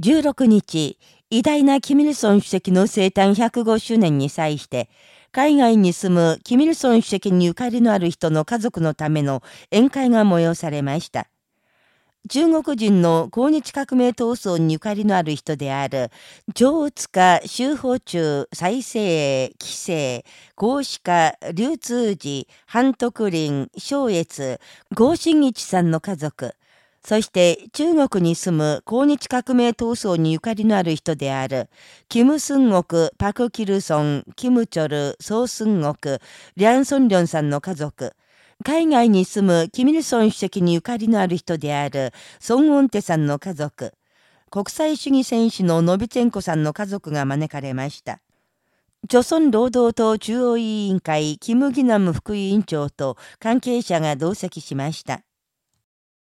16日、偉大なキミルソン主席の生誕105周年に際して、海外に住むキミルソン主席にゆかりのある人の家族のための宴会が催されました。中国人の抗日革命闘争にゆかりのある人である、上塚、修法中、再生、規制、公子家、流通寺、半徳林、正越、合新一さんの家族、そして中国に住む抗日革命闘争にゆかりのある人である、キム・スンゴク、パク・キルソン、キム・チョル、ソー・スンゴク、リャン・ソンリョンさんの家族、海外に住むキミルソン主席にゆかりのある人である、ソン・オンテさんの家族、国際主義戦士のノビチェンコさんの家族が招かれました。朝鮮労働党中央委員会キム・ギナム副委員長と関係者が同席しました。